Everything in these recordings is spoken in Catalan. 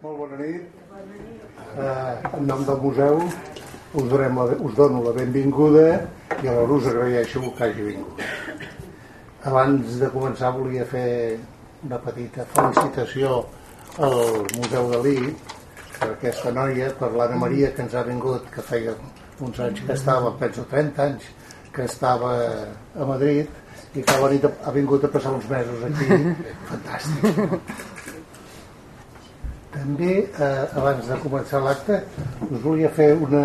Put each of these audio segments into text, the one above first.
Molt bona nit. Eh, en nom del museu us, donem la, us dono la benvinguda i alhora us agraeixo que hagi vingut. Abans de començar volia fer una petita felicitació al Museu Dalí per aquesta noia, per l'Anna Maria que ens ha vingut, que feia uns anys que estava, penso 30 anys, que estava a Madrid i que ha, venit, ha vingut a passar uns mesos aquí. Fantàstic. També, eh, abans de començar l'acte, us volia fer una,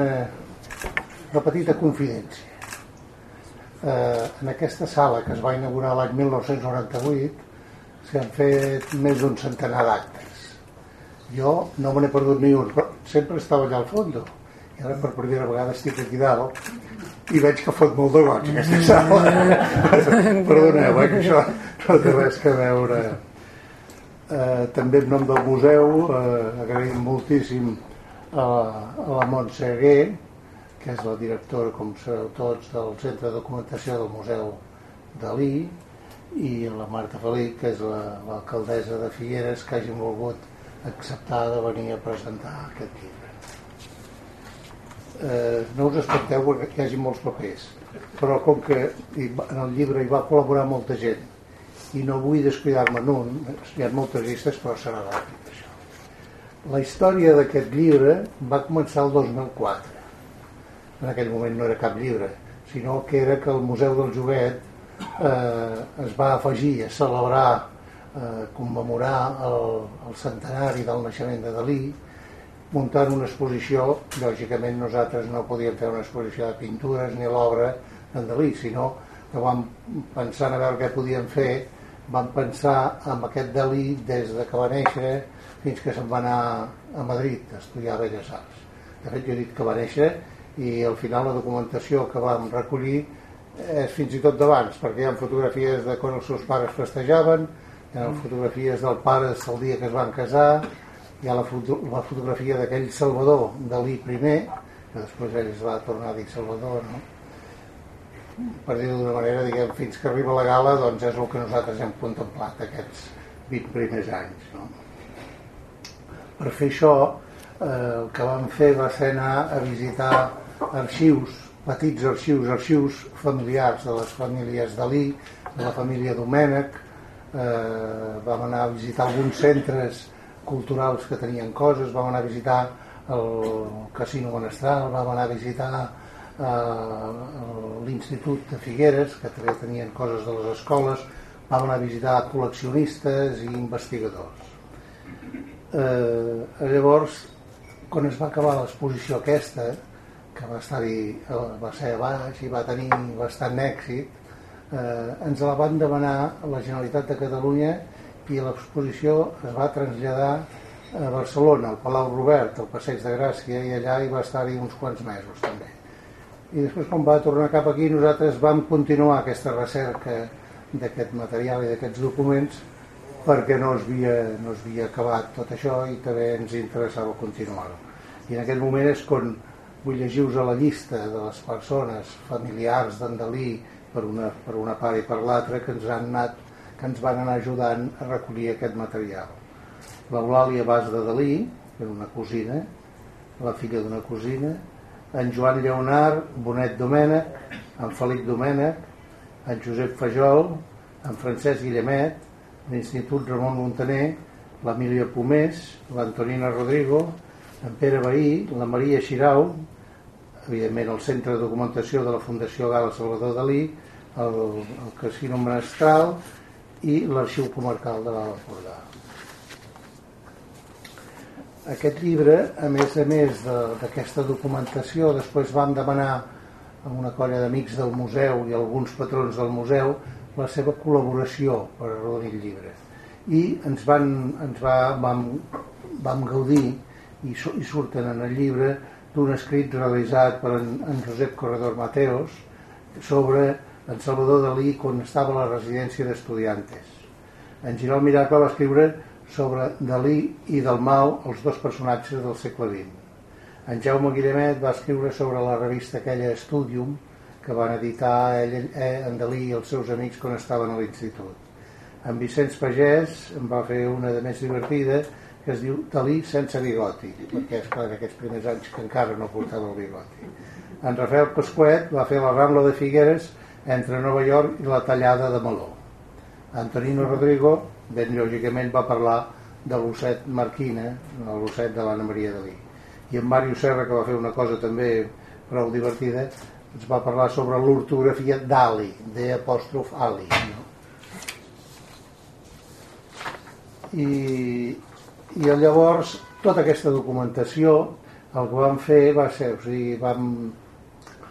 una petita confidència. Eh, en aquesta sala, que es va inaugurar l'any 1998, s'han fet més d'un centenar d'actes. Jo no me n'he perdut ni un, però sempre estava allà al fons. I ara per primera vegada estic aquí dalt i veig que fot molt de goig aquesta sala. Perdoneu, eh, que això no té res que veure Eh, també en nom del museu eh, agraïm moltíssim a, a la Montse Aguer, que és la directora, com sabeu tots, del Centre de Documentació del Museu Dalí, i la Marta Felip, que és l'alcaldessa la, de Figueres, que hagin volgut acceptar de venir a presentar aquest llibre. Eh, no us expecteu que hi hagi molts papers, però com que en el llibre hi va col·laborar molta gent i no vull descuidar-me en un, hi ha moltes llistes però serà ràpid això. La història d'aquest llibre va començar el 2004. En aquell moment no era cap llibre, sinó que era que el Museu del Joguet eh, es va afegir a celebrar, eh, commemorar el, el centenari del naixement de Dalí, muntant una exposició, lògicament nosaltres no podíem fer una exposició de pintures ni l'obra d'en Dalí, sinó que vam pensar a veure què podíem fer van pensar en aquest Dalí des de que va néixer fins que se'n va anar a Madrid a estudiar Belles Arts. De fet, jo he dit que va néixer i al final la documentació que vam recollir és fins i tot d'abans, perquè hi ha fotografies de quan els seus pares festejaven, hi ha fotografies del pare el dia que es van casar, hi ha la, foto, la fotografia d'aquell Salvador, Dalí primer, que després ell es va tornar a dir Salvador, no? Per dir-ho d'una manera, diguem, fins que arriba la gala, doncs és el que nosaltres hem contemplat aquests 20 primers anys. No? Per fer això, eh, el que vam fer va ser anar a visitar arxius, petits arxius, arxius familiars de les famílies Dalí, de la família Domènech, eh, vam anar a visitar alguns centres culturals que tenien coses, vam anar a visitar el Casino Monestral, vam anar a visitar l'Institut de Figueres, que també tenien coses de les escoles, vam anar a visitar col·leccionistes i investigadors. Eh, llavors, quan es va acabar l'exposició aquesta, que va, estar va ser a baix i va tenir bastant èxit, eh, ens la van demanar la Generalitat de Catalunya i l'exposició es va traslladar a Barcelona, al Palau Robert, al Passeig de Gràcia, i allà hi va estar-hi uns quants mesos també i després quan va tornar cap aquí nosaltres vam continuar aquesta recerca d'aquest material i d'aquests documents perquè no es, havia, no es havia acabat tot això i també ens interessava continuar-ho. I en aquest moment és quan vull llegir-vos a la llista de les persones familiars d'en Dalí per una, per una part i per l'altra que ens han anat que ens van anar ajudant a recollir aquest material. L'Eulàlia Bas de Dalí, que era una cosina, la filla d'una cosina, en Joan Lleonard, Bonet Domènech, en Felip Domènech, en Josep Fajol, en Francesc Guillemet, l'Institut Ramon Montaner, l'Emília Pomés, l'Antonina Rodrigo, en Pere Bahí, la Maria Xirau, evidentment el Centre de Documentació de la Fundació Gala Salvador Dalí, el, el Casino Menestral i l'Arxiu Comarcal de l'Alt aquest llibre, a més a més d'aquesta documentació, després vam demanar a una colla d'amics del museu i alguns patrons del museu la seva col·laboració per arrodonir el llibre. I ens, van, ens va, vam, vam gaudir i, i surten en el llibre d'un escrit realitzat per en, en Josep Corredor Mateos sobre en Salvador Dalí quan estava a la residència d'estudiantes. En Giral Miracle va escriure sobre Dalí i Dalmau, els dos personatges del segle XX. En Jaume Guillemet va escriure sobre la revista aquella Studium que van editar ell, eh, en Dalí i els seus amics quan estaven a l'institut. En Vicenç Pagès en va fer una de més divertida que es diu Dalí sense bigoti, perquè és clar, en aquests primers anys que encara no portava el bigoti. En Rafael Pasquet va fer la Rambla de Figueres entre Nova York i la tallada de Meló. Antonino Rodrigo, ben lògicament, va parlar de l'osset Marquina, l'osset de l'Anna Maria Dalí. I en Mario Serra, que va fer una cosa també prou divertida, ens va parlar sobre l'ortografia d'Ali, d'apòstrof Ali. No? I, I llavors, tota aquesta documentació, el que vam fer va ser, o sigui, vam,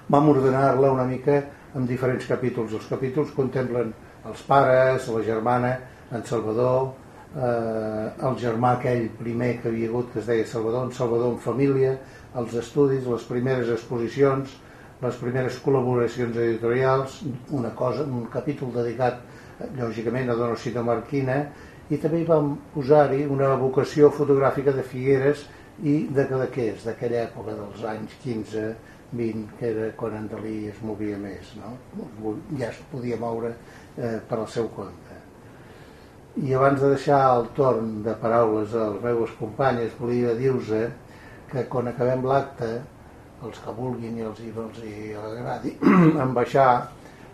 vam ordenar-la una mica en diferents capítols. Els capítols contemplen els pares, la germana, en Salvador, eh, el germà aquell primer que havia hagut que es deia Salvador, en Salvador en família, els estudis, les primeres exposicions, les primeres col·laboracions editorials, una cosa, un capítol dedicat lògicament a Donosito Marquina i també hi vam posar-hi una vocació fotogràfica de Figueres i de Cadaqués, d'aquella època dels anys 15, 20, que era quan en Dalí es movia més, no? ja es podia moure eh, per al seu compte. I abans de deixar el torn de paraules als meus companys, volia dir-vos que quan acabem l'acte els que vulguin i els, els hi agradi en baixar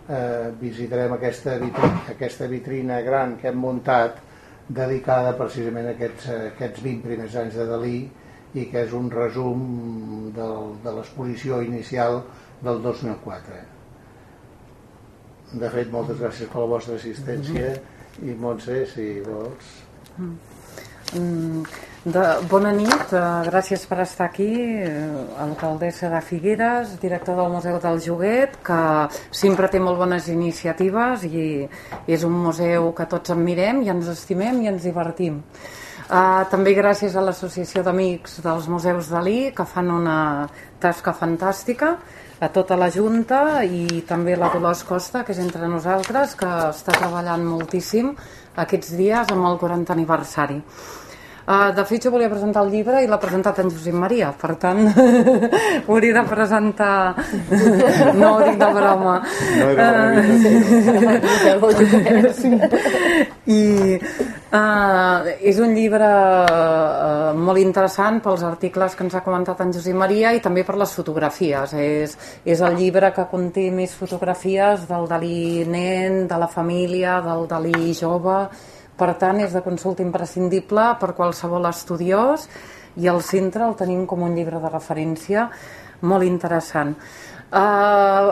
eh, visitarem aquesta vitrina, aquesta vitrina gran que hem muntat dedicada precisament a aquests, a aquests 20 primers anys de Dalí i que és un resum del, de l'exposició inicial del 2004 de fet moltes gràcies per la vostra assistència i Montse si vols mm. De, bona nit, uh, gràcies per estar aquí, uh, alcaldessa de Figueres, director del Museu del Joguet, que sempre té molt bones iniciatives i és un museu que tots admirem i ens estimem i ens divertim. Uh, també gràcies a l'Associació d'Amics dels Museus Dalí, que fan una tasca fantàstica, a tota la Junta i també la Dolors Costa, que és entre nosaltres, que està treballant moltíssim aquests dies amb el 40 aniversari. Uh, de fet, jo volia presentar el llibre i l'ha presentat en Josep Maria, per tant, ho hauria de presentar... no ho dic de broma. No era I uh, és un llibre uh, molt interessant pels articles que ens ha comentat en Josep Maria i també per les fotografies. És, és el llibre que conté més fotografies del Dalí nen, de la família, del Dalí jove, per tant, és de consulta imprescindible per qualsevol estudiós i al centre el tenim com un llibre de referència molt interessant. Uh,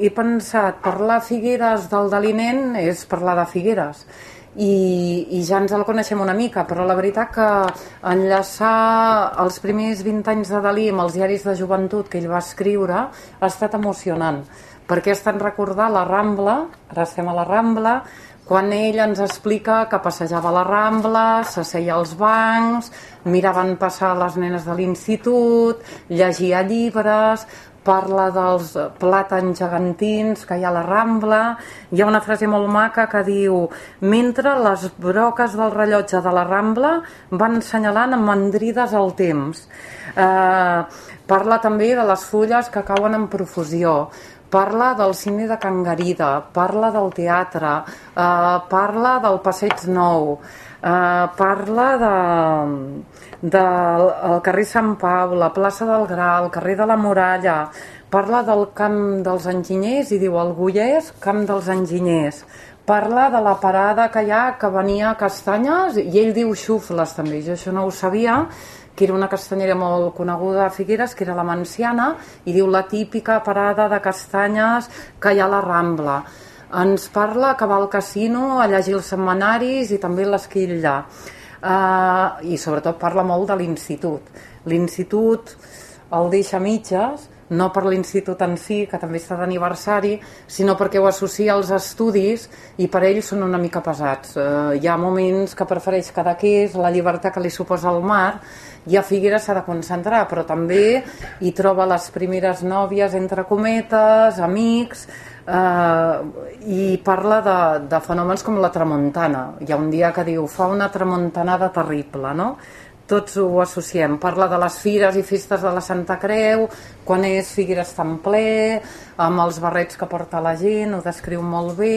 he pensat, parlar Figueres del Dalinent és parlar de Figueres i, i ja ens el coneixem una mica, però la veritat que enllaçar els primers 20 anys de Dalí amb els diaris de joventut que ell va escriure ha estat emocionant, perquè ha estat recordar la Rambla, ara estem a la Rambla, quan ell ens explica que passejava la Rambla, s'asseia als bancs, miraven passar les nenes de l'institut, llegia llibres, parla dels plàtans gegantins que hi ha a la Rambla. Hi ha una frase molt maca que diu mentre les broques del rellotge de la Rambla van assenyalant amb mandrides al temps. Eh, parla també de les fulles que cauen en profusió parla del cine de Can Garida, parla del teatre, eh, parla del Passeig Nou, eh, parla de, de el carrer Sant Pau, la plaça del Gra, el carrer de la Muralla, parla del camp dels enginyers i diu el Gullès, camp dels enginyers, parla de la parada que hi ha que venia a Castanyes i ell diu xufles també, jo això no ho sabia que era una castanyera molt coneguda a Figueres, que era la Manciana, i diu la típica parada de castanyes que hi ha a la Rambla. Ens parla que va al casino a llegir els setmanaris i també l'esquilla. Uh, I sobretot parla molt de l'institut. L'institut el deixa mitges, no per l'institut en si, que també està d'aniversari, sinó perquè ho associa als estudis i per ells són una mica pesats. Uh, hi ha moments que prefereix cada és la llibertat que li suposa el mar, i a Figueres s'ha de concentrar, però també hi troba les primeres nòvies, entre cometes, amics, eh, i parla de, de fenòmens com la tramuntana. Hi ha un dia que diu, fa una tramuntanada terrible, no? tots ho associem. Parla de les fires i festes de la Santa Creu, quan és Figueres tan ple, amb els barrets que porta la gent, ho descriu molt bé,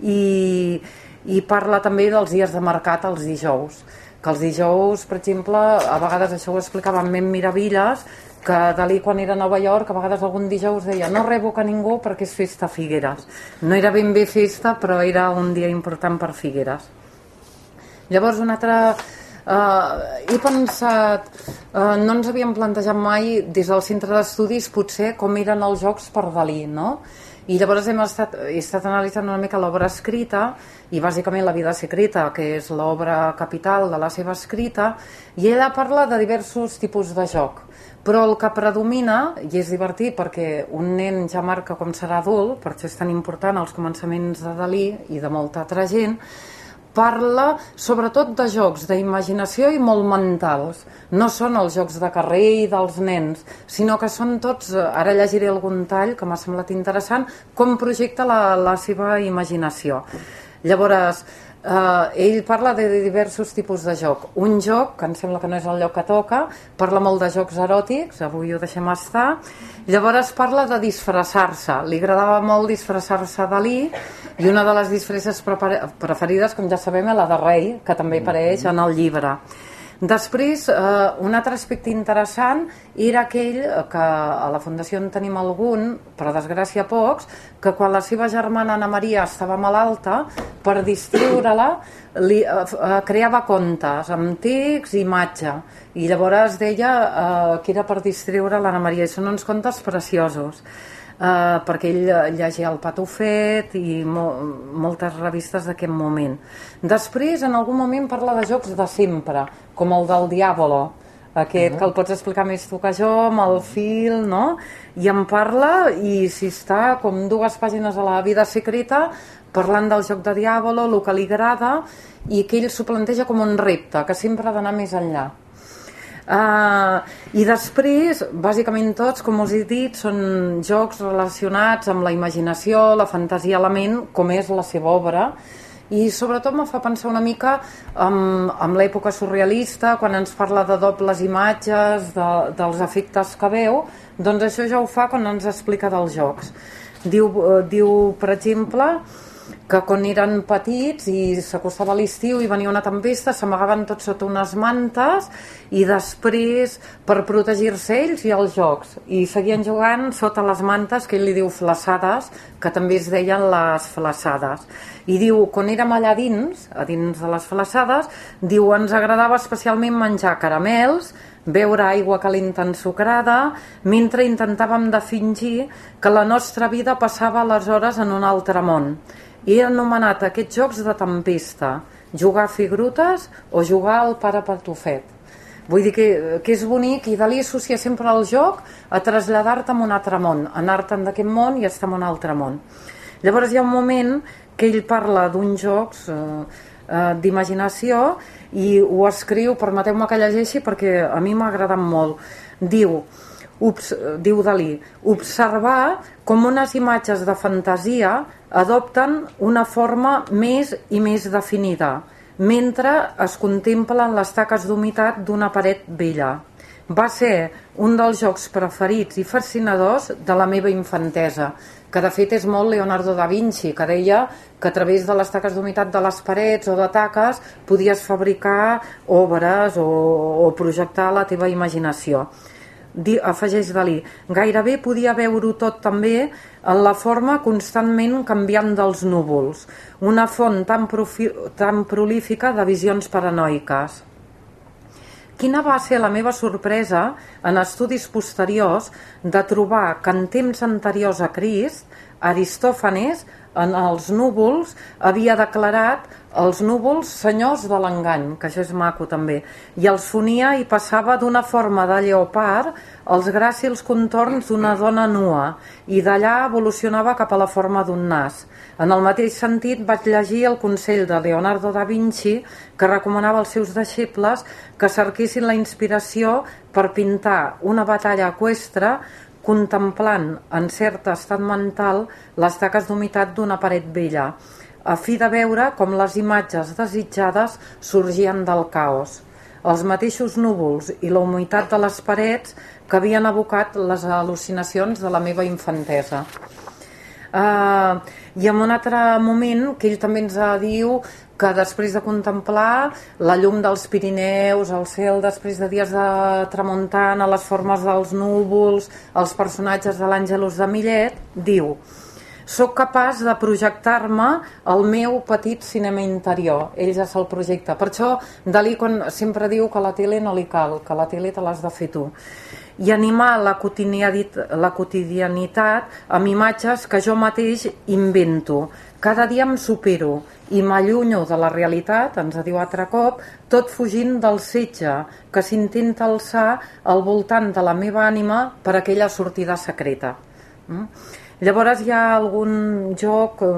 i, i parla també dels dies de mercat els dijous que els dijous, per exemple, a vegades això ho explicava en Mem Miravilles, que Dalí quan era a Nova York a vegades algun dijous deia no rebo que ningú perquè és festa a Figueres no era ben bé festa però era un dia important per Figueres llavors un altre Uh, he pensat, uh, no ens havíem plantejat mai des del centre d'estudis potser com eren els jocs per Dalí, no? I llavors hem estat, he estat analitzant una mica l'obra escrita i bàsicament La vida secreta, que és l'obra capital de la seva escrita, i ella parla de diversos tipus de joc. Però el que predomina, i és divertit perquè un nen ja marca com serà adult, per això és tan important els començaments de Dalí i de molta altra gent, parla sobretot de jocs d'imaginació i molt mentals. No són els jocs de carrer i dels nens, sinó que són tots, eh, ara llegiré algun tall que m'ha semblat interessant, com projecta la, la seva imaginació. Llavors, Uh, ell parla de diversos tipus de joc. Un joc, que em sembla que no és el lloc que toca, parla molt de jocs eròtics, avui ho deixem estar. Llavors parla de disfressar-se. Li agradava molt disfressar-se Dalí i una de les disfresses preferides, com ja sabem, és la de rei, que també apareix en el llibre. Després, eh, un altre aspecte interessant era aquell que a la Fundació en tenim algun, però desgràcia pocs, que quan la seva germana Anna Maria estava malalta, per distriure-la, li, eh, eh, creava contes amb text i imatge. I llavors deia eh, que era per distriure l'Anna Maria. I són uns contes preciosos eh, perquè ell llegia el Patufet i mo moltes revistes d'aquest moment. Després, en algun moment, parla de jocs de sempre, com el del Diàbolo, aquest uh -huh. que el pots explicar més tu que jo, amb el fil, no? I em parla, i si està com dues pàgines a la vida secreta, parlant del joc de Diàbolo, el que li agrada, i que ell s'ho planteja com un repte, que sempre ha d'anar més enllà. Uh, I després, bàsicament tots, com us he dit, són jocs relacionats amb la imaginació, la fantasia, la ment, com és la seva obra, i sobretot me fa pensar una mica amb, amb l'època surrealista, quan ens parla de dobles imatges, de, dels efectes que veu, doncs això ja ho fa quan ens explica dels jocs. Diu, uh, diu per exemple, que quan eren petits i s'acostava l'estiu i venia una tempesta s'amagaven tots sota unes mantes i després per protegir-se ells i els jocs. I seguien jugant sota les mantes que ell li diu flaçades que també es deien les flaçades i diu, quan érem allà dins a dins de les flaçades diu, ens agradava especialment menjar caramels beure aigua calenta ensucrada mentre intentàvem de fingir que la nostra vida passava aleshores en un altre món i he anomenat aquests jocs de tempesta. Jugar a figrutes o jugar al pare patufet vull dir que, que és bonic i Dalí associa sempre el joc a traslladar-te a un altre món anar-te'n d'aquest món i estar en un altre món. Llavors hi ha un moment que ell parla d'uns jocs eh, eh, d'imaginació i ho escriu, permeteu-me que llegeixi perquè a mi m'ha agradat molt. Diu obs, diu Dalí, observar com unes imatges de fantasia adopten una forma més i més definida, mentre es contemplen les taques d'humitat d'una paret vella. Va ser un dels jocs preferits i fascinadors de la meva infantesa, que de fet és molt Leonardo da Vinci, que deia que a través de les taques d'humitat de les parets o de taques podies fabricar obres o, o projectar la teva imaginació di, afegeix Dalí, gairebé podia veure-ho tot també en la forma constantment canviant dels núvols, una font tan, profi, tan prolífica de visions paranoiques. Quina va ser la meva sorpresa en estudis posteriors de trobar que en temps anteriors a Crist, Aristòfanes en els núvols havia declarat els núvols senyors de l'engany, que això és maco també, i els fonia i passava d'una forma de lleopard als gràcils contorns d'una dona nua. I d'allà evolucionava cap a la forma d'un nas. En el mateix sentit vaig llegir el consell de Leonardo da Vinci que recomanava als seus deixebles que cerquessin la inspiració per pintar una batalla equestre contemplant en cert estat mental les taques d'humitat d'una paret vella, a fi de veure com les imatges desitjades sorgien del caos. Els mateixos núvols i la humitat de les parets que havien abocat les al·lucinacions de la meva infantesa. Uh, I en un altre moment, que ell també ens diu que després de contemplar la llum dels Pirineus, el cel després de dies de tramuntana, les formes dels núvols, els personatges de l'Àngelus de Millet, diu soc capaç de projectar-me el meu petit cinema interior. Ell ja se'l projecta. Per això Dalí quan sempre diu que la tele no li cal, que la tele te l'has de fer tu i animar la la quotidianitat amb imatges que jo mateix invento. Cada dia em supero i m'allunyo de la realitat, ens diu altre cop, tot fugint del setge que s'intenta alçar al voltant de la meva ànima per aquella sortida secreta. Mm? Llavors hi ha algun joc eh,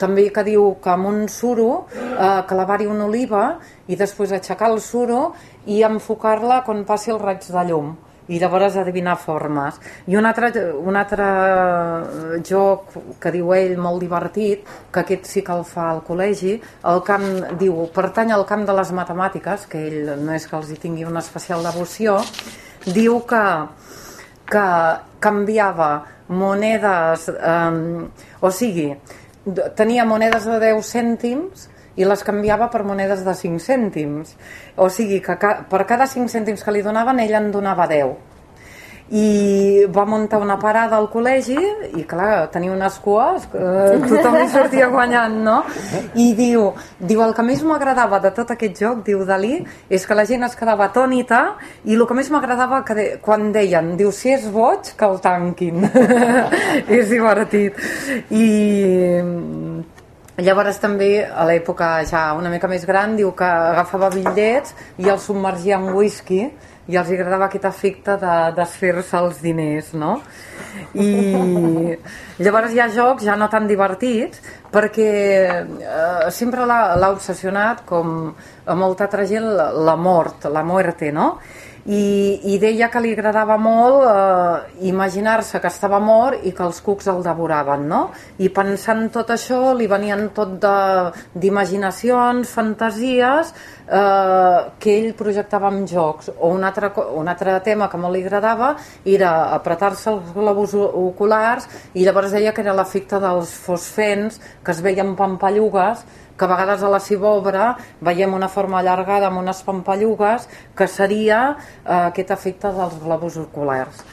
també que diu que amb un suro eh, clavar-hi una oliva i després aixecar el suro i enfocar-la quan passi el raig de llum i llavors adivinar formes. I un altre, un altre joc que diu ell molt divertit, que aquest sí que el fa al col·legi, el camp, diu, pertany al camp de les matemàtiques, que ell no és que els hi tingui una especial devoció, diu que, que canviava monedes, eh, o sigui, tenia monedes de 10 cèntims i les canviava per monedes de 5 cèntims. O sigui que per cada 5 cèntims que li donaven ell en donava 10 i va muntar una parada al col·legi i clar, tenia unes cues eh, tothom hi sortia guanyant no? i diu, diu el que més m'agradava de tot aquest joc, diu Dalí és que la gent es quedava atònita i el que més m'agradava de, quan deien diu, si és boig, que el tanquin. És divertit. I Llavors també a l'època ja una mica més gran diu que agafava bitllets i els submergia en whisky i els agradava aquest efecte de desfer-se els diners no? i llavors hi ha jocs ja no tan divertits perquè eh, sempre l'ha obsessionat com a molta altra gent la mort, la muerte no? i, i deia que li agradava molt eh, imaginar-se que estava mort i que els cucs el devoraven, no? I pensant tot això li venien tot d'imaginacions, fantasies eh, que ell projectava en jocs. O un altre, un altre tema que molt li agradava era apretar-se els globus oculars i llavors deia que era l'efecte dels fosfens que es veien pampallugues que a vegades a la seva obra veiem una forma allargada amb unes pampallugues que seria eh, aquest efecte dels globus oculars.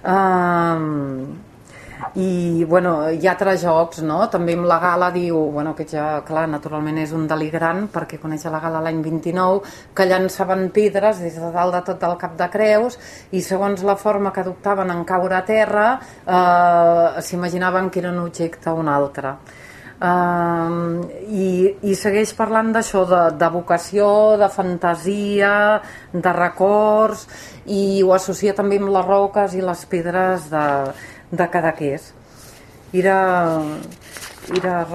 Um, i bueno, hi ha altres jocs no? també amb la gala diu bueno, que ja clar, naturalment és un deligrant perquè coneix la gala l'any 29 que llançaven pedres des de dalt de tot el cap de creus i segons la forma que adoptaven en caure a terra eh, s'imaginaven que era un objecte o un altre Uh, i, i segueix parlant d'això de, de vocació, de fantasia de records i ho associa també amb les roques i les pedres de, de Cadaqués era, era,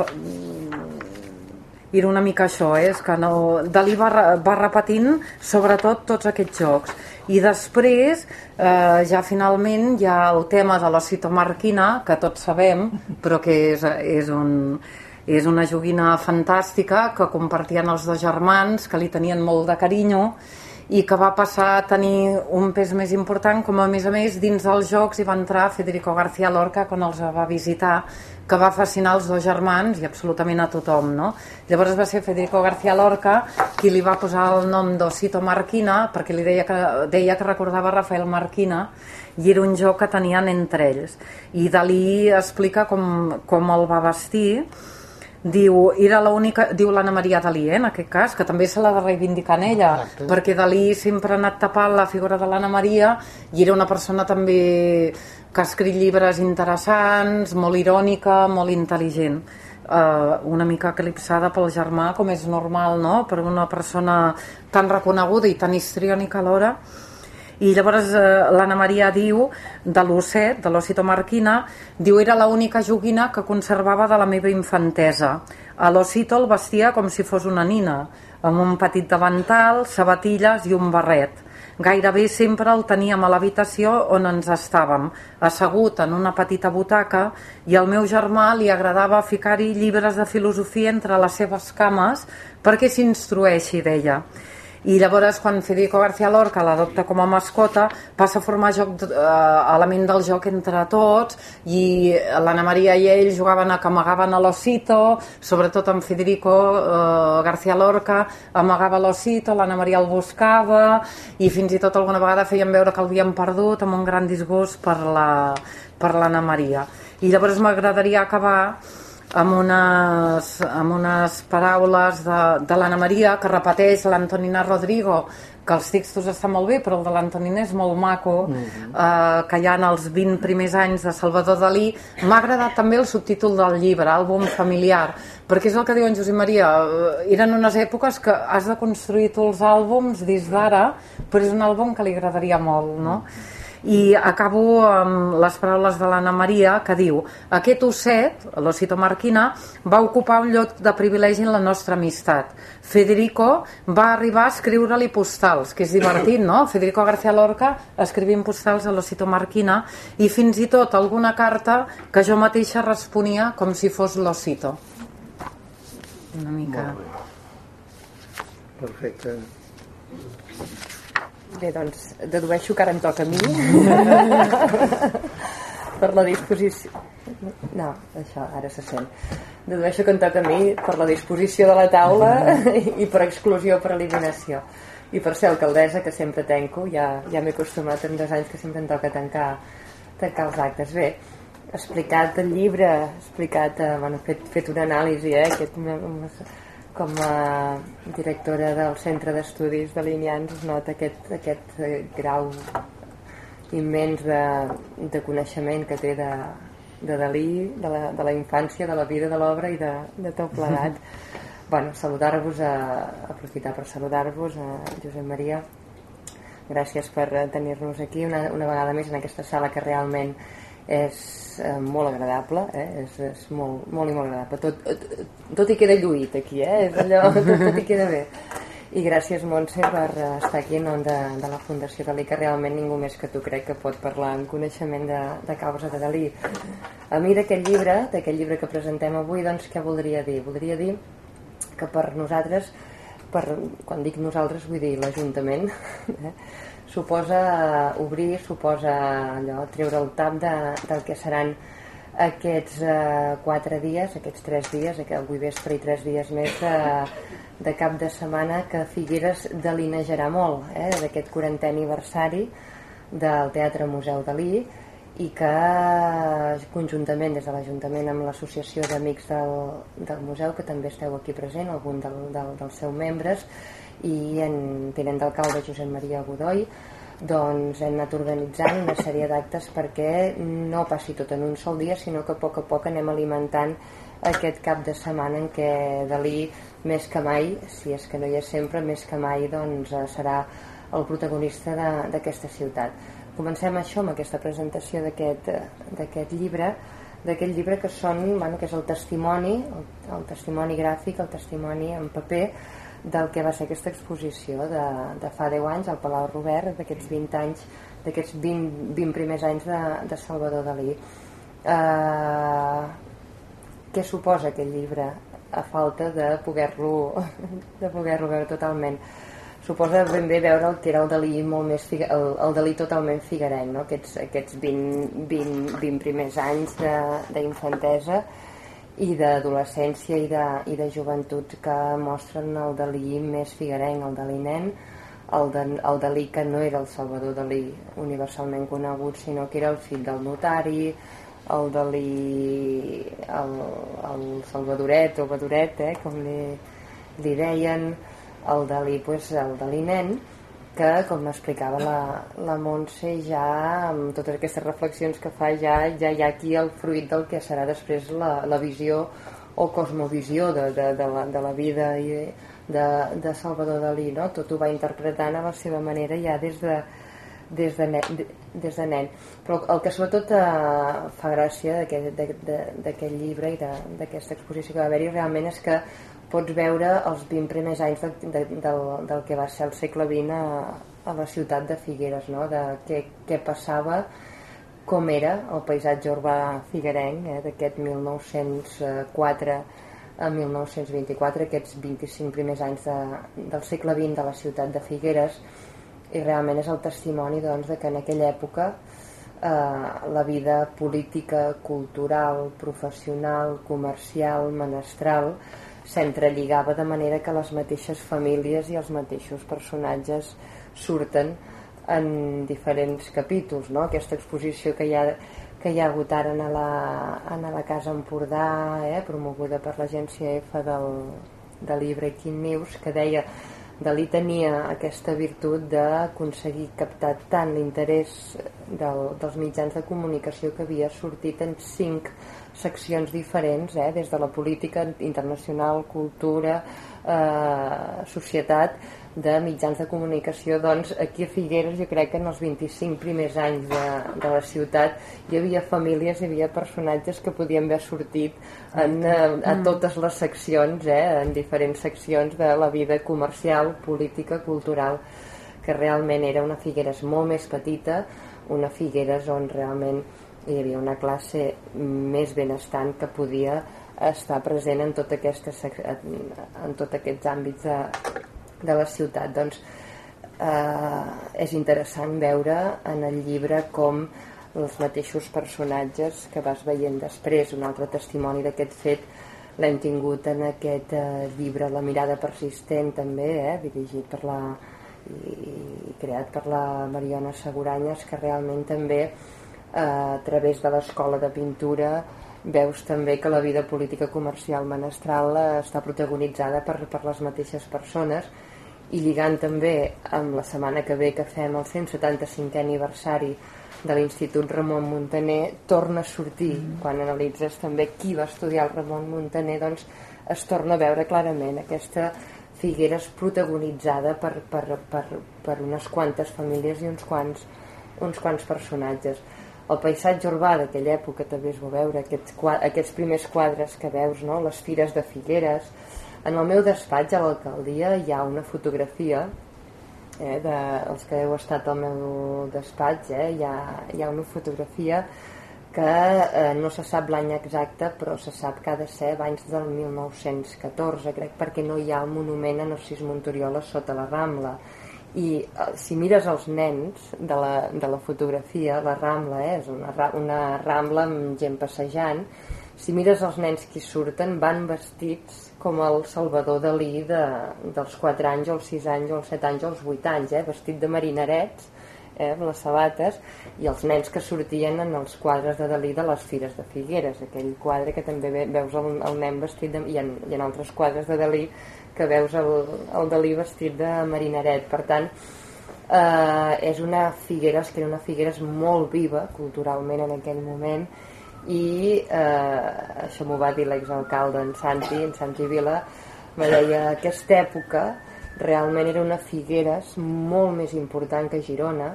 era una mica això eh? és que no, Dalí va, va repetint sobretot tots aquests jocs i després eh, ja finalment hi ha el tema de la citomarquina que tots sabem però que és, és un és una joguina fantàstica que compartien els dos germans que li tenien molt de carinyo i que va passar a tenir un pes més important com a més a més dins dels jocs hi va entrar Federico García Lorca quan els va visitar que va fascinar els dos germans i absolutament a tothom no? llavors va ser Federico García Lorca qui li va posar el nom d'Osito Marquina perquè li deia que, deia que recordava Rafael Marquina i era un joc que tenien entre ells i Dalí explica com, com el va vestir diu, era l'única, diu l'Anna Maria Dalí, eh, en aquest cas, que també se l'ha de reivindicar en ella, Exacte. perquè Dalí sempre ha anat tapant la figura de l'Anna Maria i era una persona també que ha escrit llibres interessants, molt irònica, molt intel·ligent. Uh, una mica eclipsada pel germà, com és normal, no?, per una persona tan reconeguda i tan histriònica alhora i llavors eh, l'Anna Maria diu de l'osset, de l'ossito marquina diu era l'única joguina que conservava de la meva infantesa. A l'ossito el vestia com si fos una nina amb un petit davantal, sabatilles i un barret. Gairebé sempre el teníem a l'habitació on ens estàvem, assegut en una petita butaca i al meu germà li agradava ficar-hi llibres de filosofia entre les seves cames perquè s'instrueixi, deia i llavors quan Federico García Lorca l'adopta com a mascota passa a formar joc, eh, element del joc entre tots i l'Anna Maria i ell jugaven a que amagaven a l'Osito sobretot amb Federico eh, García Lorca amagava l'Osito, l'Anna Maria el buscava i fins i tot alguna vegada feien veure que l'havien perdut amb un gran disgust per la per l'Anna Maria. I llavors m'agradaria acabar amb unes, amb unes paraules de, de l'Anna Maria que repeteix l'Antonina Rodrigo que els textos estan molt bé però el de l'Antonina és molt maco mm -hmm. eh, que hi ha en els 20 primers anys de Salvador Dalí m'ha agradat també el subtítol del llibre àlbum familiar perquè és el que diu en Josep Maria eh, eren unes èpoques que has de construir tu els àlbums des d'ara però és un àlbum que li agradaria molt no? Mm -hmm i acabo amb les paraules de l'Anna Maria que diu aquest osset, l'Osito Marquina va ocupar un lloc de privilegi en la nostra amistat. Federico va arribar a escriure-li postals que és divertit, no? Federico García Lorca escrivint postals a l'Osito Marquina i fins i tot alguna carta que jo mateixa responia com si fos l'Osito una mica. Perfecte Bé, doncs, dedueixo que ara em toca a mi. Per la disposició. No, això ara se sent. Dedueixo que em toca a mi per la disposició de la taula i per exclusió per eliminació. I per ser alcaldessa que sempre tenco ja, ja m'he acostumat en dos anys que sempre em toca tancar, tancar els actes. Bé, explicat el llibre explicat, eh, bueno, fet, fet una anàlisi eh, aquest, com a directora del Centre d'Estudis de Lineans es nota aquest, aquest eh, grau immens de, de coneixement que té de, de Dalí, de la, de la infància, de la vida, de l'obra i de, de tot plegat. bueno, saludar-vos, aprofitar per saludar-vos, a Josep Maria. Gràcies per tenir-nos aquí una, una vegada més en aquesta sala que realment és eh, molt agradable eh? és, és molt, molt i molt agradable tot, tot, tot hi queda lluït aquí eh? és allò, tot, tot hi queda bé i gràcies Montse per estar aquí en nom de, de la Fundació Dalí que realment ningú més que tu crec que pot parlar amb coneixement de, de causa de Dalí a mi d'aquest llibre d'aquest llibre que presentem avui doncs què voldria dir? voldria dir que per nosaltres per, quan dic nosaltres vull dir l'Ajuntament eh? Suposa obrir, suposa allò, treure el tap de, del que seran aquests eh, quatre dies, aquests tres dies, avui vespre i tres dies més de, de cap de setmana que Figueres delinejarà molt eh, d'aquest 40è aniversari del Teatre Museu Dalí i que conjuntament des de l'Ajuntament amb l'Associació d'Amics del, del Museu, que també esteu aquí present, algun del, del, dels seus membres, i en tinent d'alcalde Josep Maria Godoy doncs hem anat organitzant una sèrie d'actes perquè no passi tot en un sol dia sinó que a poc a poc anem alimentant aquest cap de setmana en què Dalí més que mai, si és que no hi és sempre, més que mai doncs, serà el protagonista d'aquesta ciutat. Comencem això amb aquesta presentació d'aquest llibre d'aquest llibre que són, bueno, que és el testimoni, el, el testimoni gràfic, el testimoni en paper del que va ser aquesta exposició de, de fa 10 anys al Palau Robert, d'aquests 20 anys, d'aquests 20, 20 primers anys de, de Salvador Dalí. Uh, què suposa aquest llibre a falta de poder-lo de poder-lo veure totalment? Suposa ben bé veure el que era el Dalí molt més el, el Dalí totalment figuerenc, no? aquests, aquests 20, 20, 20 primers anys d'infantesa i d'adolescència i, de, i de joventut que mostren el Dalí més figuerenc, el Dalí nen, el, de, el Dalí que no era el Salvador Dalí universalment conegut, sinó que era el fill del notari, el Dalí, el, el Salvadoret o Badoret, eh, com li, li deien, el Dalí, pues, el Dalí nen, que, com m'explicava la, la Montse, ja amb totes aquestes reflexions que fa, ja, ja hi ha aquí el fruit del que serà després la, la visió o cosmovisió de, de, de, la, de la vida i de, de Salvador Dalí, no? Tot ho va interpretant a la seva manera ja des de, des de, nen, des de nen. Però el que sobretot eh, fa gràcia d'aquest llibre i d'aquesta exposició que va haver-hi realment és que pots veure els 20 primers anys de, de, del, del que va ser el segle XX a, a la ciutat de Figueres, no? de què, què passava, com era el paisatge urbà figuerenc eh, d'aquest 1904 en 1924, aquests 25 primers anys de, del segle XX de la ciutat de Figueres, i realment és el testimoni doncs, de que en aquella època eh, la vida política, cultural, professional, comercial, menestral s'entrelligava de manera que les mateixes famílies i els mateixos personatges surten en diferents capítols no? aquesta exposició que hi ha que hi ha hagut ara a la, a la Casa Empordà, eh, promoguda per l'agència EFA del, del llibre Quin News, que deia Dalí tenia aquesta virtut d'aconseguir captar tant l'interès del, dels mitjans de comunicació que havia sortit en cinc seccions diferents, eh, des de la política internacional, cultura, eh, societat, de mitjans de comunicació doncs aquí a Figueres jo crec que en els 25 primers anys de, de la ciutat hi havia famílies, hi havia personatges que podien haver sortit en, a, eh, a mm. totes les seccions eh, en diferents seccions de la vida comercial, política, cultural que realment era una Figueres molt més petita una Figueres on realment hi havia una classe més benestant que podia estar present en, tot aquesta, en tots aquests àmbits de, de la ciutat. Doncs eh, és interessant veure en el llibre com els mateixos personatges que vas veient després un altre testimoni d'aquest fet l'hem tingut en aquest eh, llibre La mirada persistent també eh, dirigit per la i creat per la Mariona Seguranyes que realment també a través de l'escola de pintura veus també que la vida política comercial menestral eh, està protagonitzada per, per les mateixes persones i lligant també amb la setmana que ve que fem el 175è aniversari de l'Institut Ramon Muntaner torna a sortir, mm. quan analitzes també qui va estudiar el Ramon Muntaner doncs es torna a veure clarament aquesta Figueres protagonitzada per, per, per, per unes quantes famílies i uns quants, uns quants personatges el paisatge urbà d'aquella època també es va veure aquests, aquests primers quadres que veus no? les fires de Figueres en el meu despatx a l'alcaldia hi ha una fotografia eh, de, els que heu estat al meu despatx eh, hi, ha, hi ha una fotografia que eh, no se sap l'any exacte però se sap que ha de ser abans del 1914 crec perquè no hi ha el monument a Narcís Montoriola sota la Rambla i eh, si mires els nens de la, de la fotografia la Rambla eh, és una, una Rambla amb gent passejant si mires els nens que surten van vestits com el Salvador Dalí de, dels 4 anys, els 6 anys, els 7 anys, els 8 anys, eh? vestit de marinarets, eh? amb les sabates, i els nens que sortien en els quadres de Dalí de les Fires de Figueres, aquell quadre que també veus el, el nen vestit, de, i, en, i en altres quadres de Dalí que veus el, el Dalí vestit de marinaret. Per tant, eh, és una Figueres que era una Figueres molt viva culturalment en aquell moment, i eh, això m'ho va dir l'exalcalde en Santi, en Santi Vila me deia aquesta època realment era una Figueres molt més important que Girona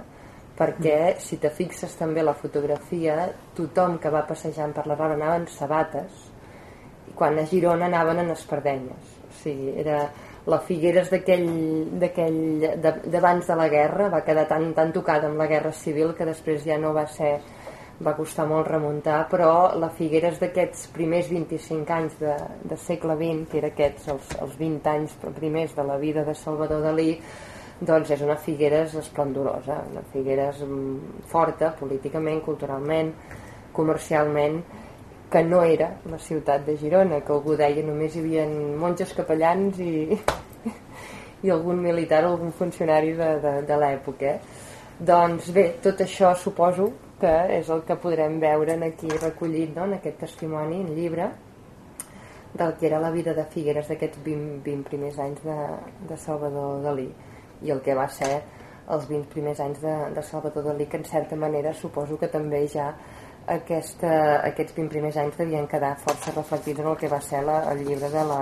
perquè si te fixes també la fotografia tothom que va passejant per la roda anava en sabates i quan a Girona anaven en espardenyes sigui, era la Figueres d'aquell d'abans de la guerra va quedar tan, tan tocada amb la guerra civil que després ja no va ser va costar molt remuntar, però la Figueres d'aquests primers 25 anys de, de segle XX, que era aquests els, els 20 anys primers de la vida de Salvador Dalí, doncs és una Figueres esplendorosa, una Figueres mm, forta políticament, culturalment, comercialment, que no era la ciutat de Girona, que algú deia només hi havia monges capellans i, i algun militar o algun funcionari de, de, de l'època. Eh? Doncs bé, tot això suposo que és el que podrem veure aquí recollit no? en aquest testimoni, en llibre, del que era la vida de Figueres d'aquests 20, 20 primers anys de, de Salvador Dalí i el que va ser els 20 primers anys de, de Salvador Dalí que en certa manera suposo que també ja aquesta, aquests 20 primers anys devien quedar força reflectits en el que va ser la, el llibre de la,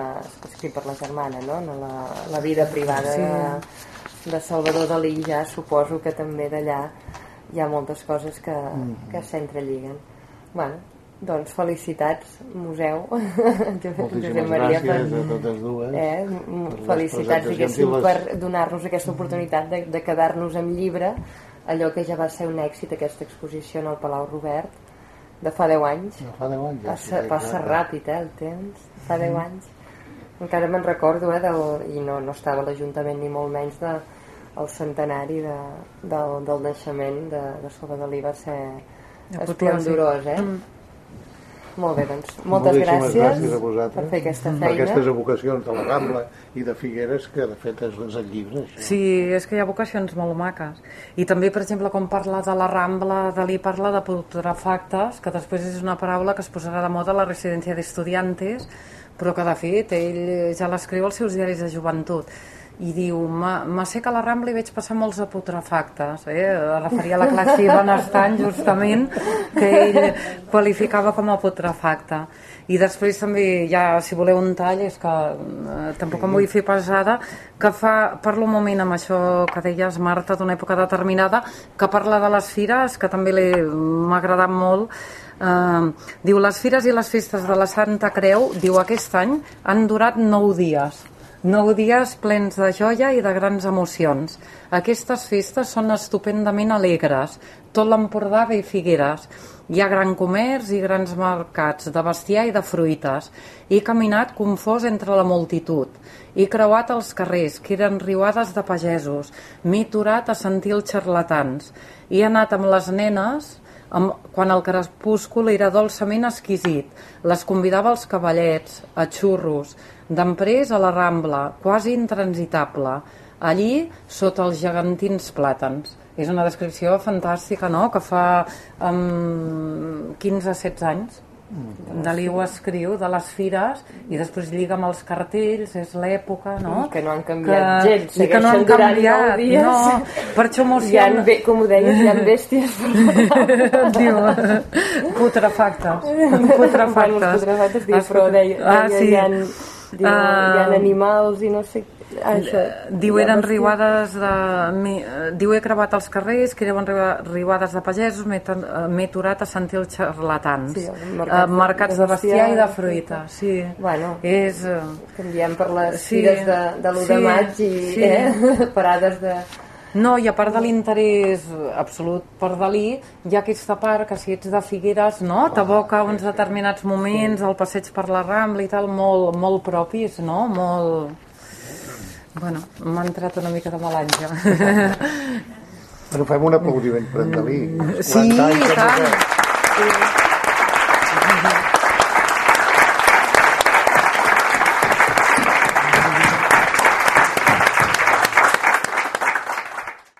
escrit per la germana no? En la, la vida privada sí. de, de Salvador Dalí ja suposo que també d'allà hi ha moltes coses que, mm. que s'entrelliguen bueno, doncs felicitats museu Josep Maria per, a totes dues eh, felicitats diguéssim les... per donar-nos aquesta oportunitat de, de quedar-nos amb llibre allò que ja va ser un èxit aquesta exposició en el Palau Robert de fa 10 anys. No, fa 10 anys. Ja, Passa, sí, passa exacte. ràpid, eh, el temps. Fa 10 anys. Encara me'n recordo, eh, del, i no, no estava a l'Ajuntament ni molt menys de, el centenari de, del, del naixement de, de Salvador Dalí va ser esplendorós, eh? Mm. Molt bé, doncs, moltes Moltíssimes gràcies, gràcies a vosaltres per fer aquesta per feina. aquestes evocacions de la Rambla i de Figueres que de fet és, és el llibre això. Sí, és que hi ha vocacions molt maques. I també, per exemple, com parla de la Rambla, Dalí parla de putrefactes, que després és una paraula que es posarà de moda a la residència d'estudiantes, però que de fet ell ja l'escriu als seus diaris de joventut i diu, m'assec a la Rambla i veig passar molts de putrefactes eh? referia a la classe benestant justament que ell qualificava com a putrefacte i després també, ja si voleu un tall és que eh, tampoc em vull fer pesada que fa, parlo un moment amb això que deies Marta d'una època determinada que parla de les fires que també m'ha agradat molt Uh, diu, les fires i les festes de la Santa Creu, diu, aquest any han durat nou dies. Nou dies plens de joia i de grans emocions. Aquestes festes són estupendament alegres. Tot l'Empordà ve Figueres. Hi ha gran comerç i grans mercats de bestiar i de fruites. He caminat confós entre la multitud. He creuat els carrers, que eren riuades de pagesos. M'he aturat a sentir els xarlatans. He anat amb les nenes quan el crepúscul era dolçament exquisit. Les convidava als cavallets, a xurros, d'emprès a la Rambla, quasi intransitable. Allí, sota els gegantins plàtans. És una descripció fantàstica, no?, que fa um, 15-16 anys. Dalí ho escriu de les fires i després lliga amb els cartells, és l'època, no? Que no han canviat gens, i que no han canviat, no, per això emociona. bé, com ho deies, hi ha bèsties diu, putrefactes. Bueno, Putrefactes. els putrefactes, diu, però deia, deia ah, sí. hi, ha, diu, hi ha Ah. animals i no sé... Ah, això, Diu, eren riuades de... Diu, he crevat els carrers, que eren riua- riuades de pagesos, m'he eh, m'he aturat a sentir els xarlatans. Sí, Eh, mercats de- mercats de de bestiar i de fruita, sí. Bueno. És... eh, Canviem per les Sí, fires de, de l'1 de sí, maig i sí. eh, parades de... No, i a part de l'interès absolut per Dalí, hi ha aquesta part que si ets de Figueres, no? t'aboca uns determinats moments, el passeig per la Rambla i tal, molt, molt propis, no? Molt... Bueno, m'ha entrat una mica de melange. Bueno, fem un aplaudiment per en Dalí. Sí, 40 anys i de tant. Sí.